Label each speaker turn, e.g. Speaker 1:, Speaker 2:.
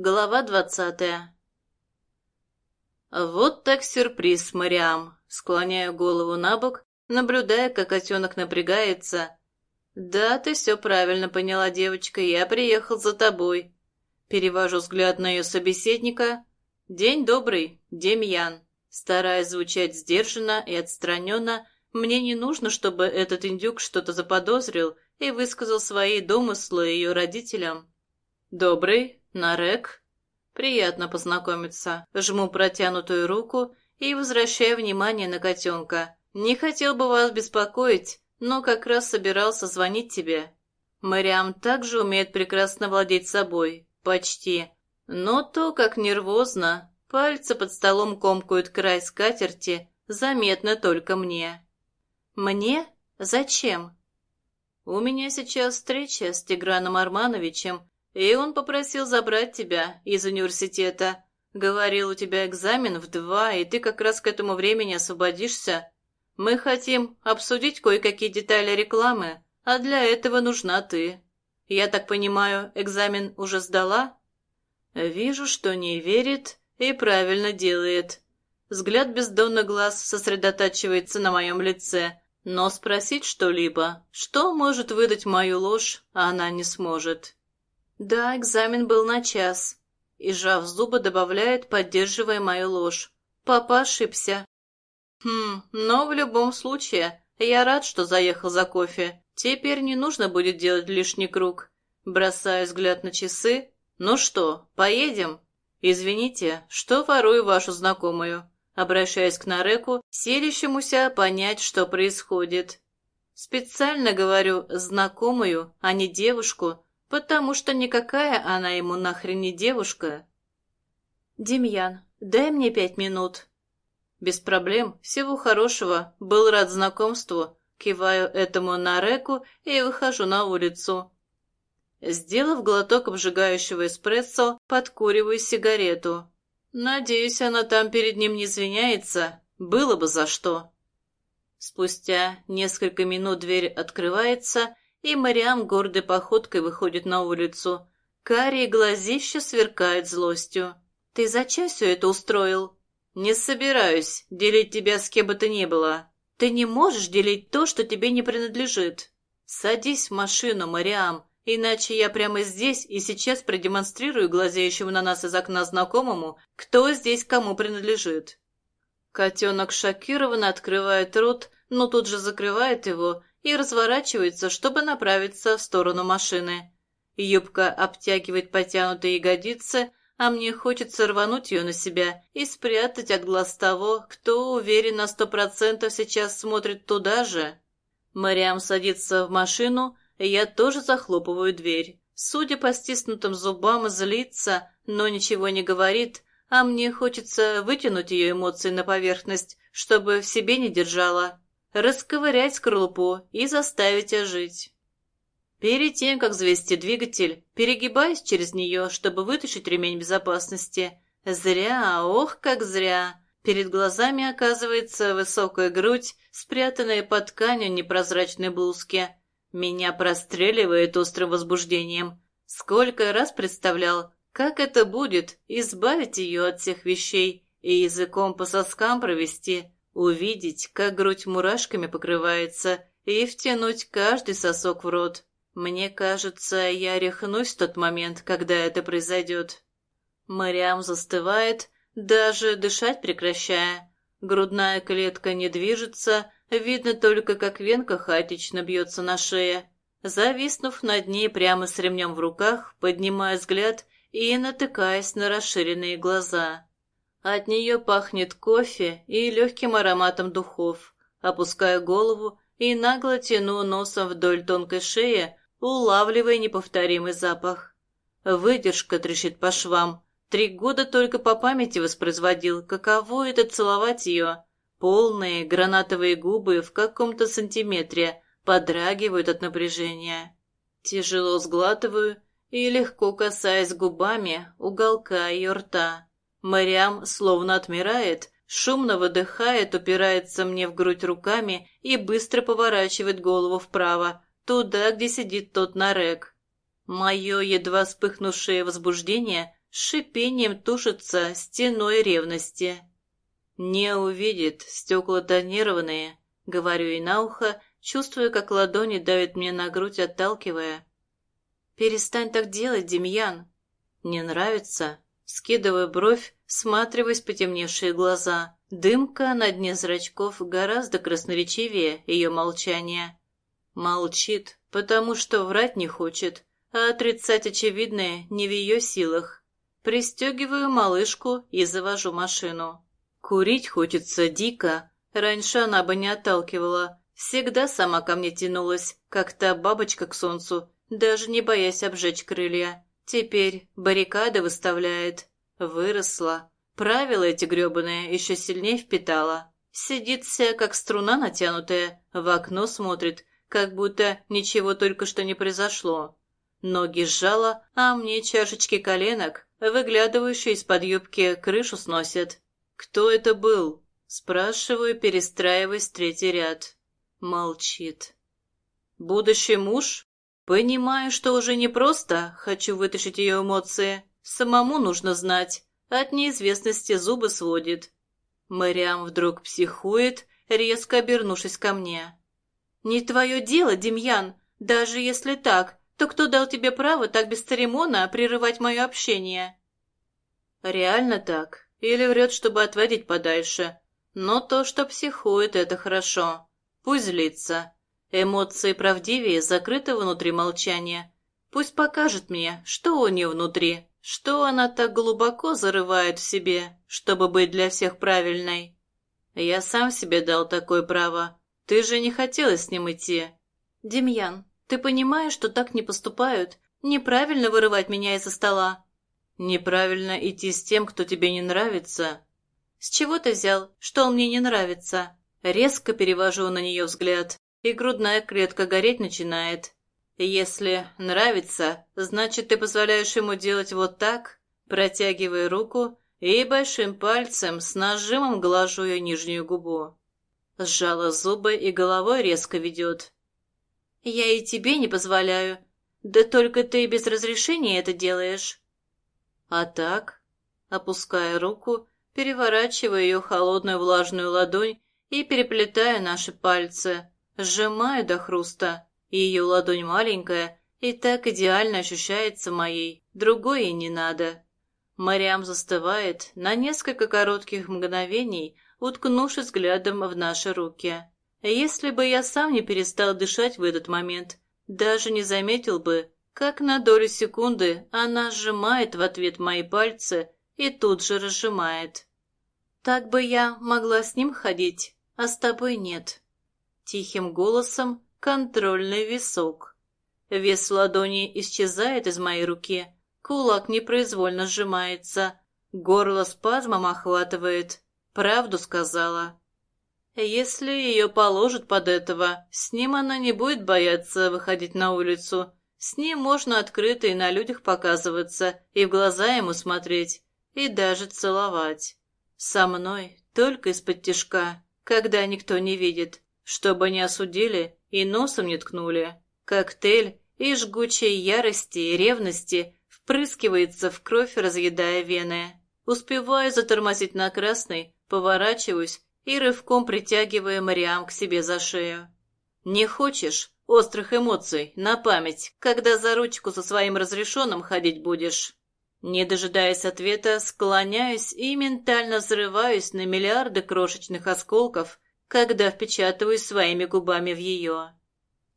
Speaker 1: Глава двадцатая Вот так сюрприз, Мариам. Склоняю голову на бок, наблюдая, как котенок напрягается. Да, ты все правильно поняла, девочка, я приехал за тобой. Перевожу взгляд на ее собеседника. День добрый, Демьян. Стараясь звучать сдержанно и отстраненно, мне не нужно, чтобы этот индюк что-то заподозрил и высказал свои домыслы ее родителям. «Добрый, Нарек. Приятно познакомиться». Жму протянутую руку и возвращаю внимание на котенка. «Не хотел бы вас беспокоить, но как раз собирался звонить тебе». Мариам также умеет прекрасно владеть собой. Почти. Но то, как нервозно, пальцы под столом комкают край скатерти, заметно только мне. «Мне? Зачем?» «У меня сейчас встреча с Тиграном Армановичем, и он попросил забрать тебя из университета. Говорил, у тебя экзамен в два, и ты как раз к этому времени освободишься. Мы хотим обсудить кое-какие детали рекламы, а для этого нужна ты. Я так понимаю, экзамен уже сдала?» «Вижу, что не верит и правильно делает». Взгляд бездонных глаз сосредотачивается на моем лице, но спросить что-либо, что может выдать мою ложь, она не сможет. Да, экзамен был на час. И, сжав зубы, добавляет, поддерживая мою ложь. Папа ошибся. Хм, но в любом случае, я рад, что заехал за кофе. Теперь не нужно будет делать лишний круг. Бросаю взгляд на часы. Ну что, поедем? Извините, что ворую вашу знакомую обращаясь к Нареку, селищемуся понять, что происходит. Специально говорю «знакомую», а не девушку, потому что никакая она ему нахрен не девушка. «Демьян, дай мне пять минут». «Без проблем, всего хорошего, был рад знакомству», киваю этому Нареку и выхожу на улицу. Сделав глоток обжигающего эспрессо, подкуриваю сигарету. Надеюсь, она там перед ним не извиняется. Было бы за что. Спустя несколько минут дверь открывается, и Мариам гордой походкой выходит на улицу. Карие глазища сверкают злостью. «Ты зачем все это устроил?» «Не собираюсь делить тебя с кем бы то ни было. Ты не можешь делить то, что тебе не принадлежит. Садись в машину, Мариам, Иначе я прямо здесь и сейчас продемонстрирую глазеющему на нас из окна знакомому, кто здесь кому принадлежит. Котенок шокированно открывает рот, но тут же закрывает его и разворачивается, чтобы направиться в сторону машины. Юбка обтягивает потянутые ягодицы, а мне хочется рвануть ее на себя и спрятать от глаз того, кто уверен на сто процентов сейчас смотрит туда же. Мариам садится в машину, я тоже захлопываю дверь. Судя по стиснутым зубам, злится, но ничего не говорит, а мне хочется вытянуть ее эмоции на поверхность, чтобы в себе не держала, расковырять скорлупу и заставить ожить. Перед тем, как завести двигатель, перегибаясь через нее, чтобы вытащить ремень безопасности. Зря, ох, как зря. Перед глазами оказывается высокая грудь, спрятанная под тканью непрозрачной блузки, меня простреливает острым возбуждением. Сколько раз представлял, как это будет избавить ее от всех вещей и языком по соскам провести, увидеть, как грудь мурашками покрывается, и втянуть каждый сосок в рот. Мне кажется, я рехнусь в тот момент, когда это произойдет. Мариам застывает, даже дышать прекращая. Грудная клетка не движется, Видно только, как венка хаотично бьется на шее. Зависнув над ней прямо с ремнем в руках, поднимая взгляд и натыкаясь на расширенные глаза. От нее пахнет кофе и легким ароматом духов. Опуская голову и нагло тяну носом вдоль тонкой шеи, улавливая неповторимый запах. Выдержка трещит по швам. Три года только по памяти воспроизводил, каково это целовать ее. Полные гранатовые губы в каком-то сантиметре подрагивают от напряжения. Тяжело сглатываю и легко касаясь губами уголка ее рта. Мариам словно отмирает, шумно выдыхает, упирается мне в грудь руками и быстро поворачивает голову вправо, туда, где сидит тот нарек. Мое едва вспыхнувшее возбуждение шипением тушится стеной ревности. «Не увидит, стекла тонированные», — говорю ей на ухо, чувствуя, как ладони давят мне на грудь, отталкивая. «Перестань так делать, Демьян!» «Не нравится?» Скидываю бровь, всматриваясь потемневшие глаза. Дымка на дне зрачков гораздо красноречивее ее молчания. Молчит, потому что врать не хочет, а отрицать очевидное не в ее силах. Пристегиваю малышку и завожу машину. Курить хочется дико. Раньше она бы не отталкивала. Всегда сама ко мне тянулась, как та бабочка к солнцу, даже не боясь обжечь крылья. Теперь баррикады выставляет. Выросла. Правила эти гребаные еще сильнее впитала. Сидит вся, как струна натянутая, в окно смотрит, как будто ничего только что не произошло. Ноги сжала, а мне чашечки коленок, выглядывающие из-под юбки, крышу сносят. «Кто это был?» Спрашиваю, перестраиваясь в третий ряд. Молчит. «Будущий муж?» Понимаю, что уже не просто хочу вытащить ее эмоции. Самому нужно знать. От неизвестности зубы сводит. Мэриам вдруг психует, резко обернувшись ко мне. «Не твое дело, Демьян. Даже если так, то кто дал тебе право так без прерывать мое общение?» «Реально так? Или врет, чтобы отводить подальше? Но то, что психует, это хорошо. Пусть злится. Эмоции правдивее закрыты внутри молчания. Пусть покажет мне, что у нее внутри, что она так глубоко зарывает в себе, чтобы быть для всех правильной. Я сам себе дал такое право. Ты же не хотела с ним идти. Демьян, ты понимаешь, что так не поступают? Неправильно вырывать меня из-за стола. Неправильно идти с тем, кто тебе не нравится. С чего ты взял, что он мне не нравится? Резко перевожу на нее взгляд и грудная клетка гореть начинает. Если нравится, значит, ты позволяешь ему делать вот так, протягивая руку и большим пальцем с нажимом глажу ее нижнюю губу. Сжала зубы и головой резко ведет. «Я и тебе не позволяю. Да только ты без разрешения это делаешь». А так, опуская руку, переворачивая ее холодную влажную ладонь и переплетая наши пальцы, Сжимаю до хруста, и ее ладонь маленькая и так идеально ощущается моей, другой ей не надо. Мариам застывает на несколько коротких мгновений, уткнувшись взглядом в наши руки. Если бы я сам не перестал дышать в этот момент, даже не заметил бы, как на долю секунды она сжимает в ответ мои пальцы и тут же разжимает. Так бы я могла с ним ходить, а с тобой нет. Тихим голосом контрольный висок. Вес ладони исчезает из моей руки, кулак непроизвольно сжимается, горло спазмом охватывает. Правду сказала. Если ее положат под этого, с ним она не будет бояться выходить на улицу. С ним можно открыто и на людях показываться, и в глаза ему смотреть, и даже целовать. Со мной только из-под тишка, когда никто не видит чтобы не осудили и носом не ткнули. Коктейль и жгучей ярости и ревности впрыскивается в кровь, разъедая вены. Успеваю затормозить на красный, поворачиваюсь и рывком притягивая Мариам к себе за шею. «Не хочешь острых эмоций на память, когда за ручку со своим разрешенным ходить будешь?» Не дожидаясь ответа, склоняюсь и ментально взрываюсь на миллиарды крошечных осколков, когда впечатываюсь своими губами в ее.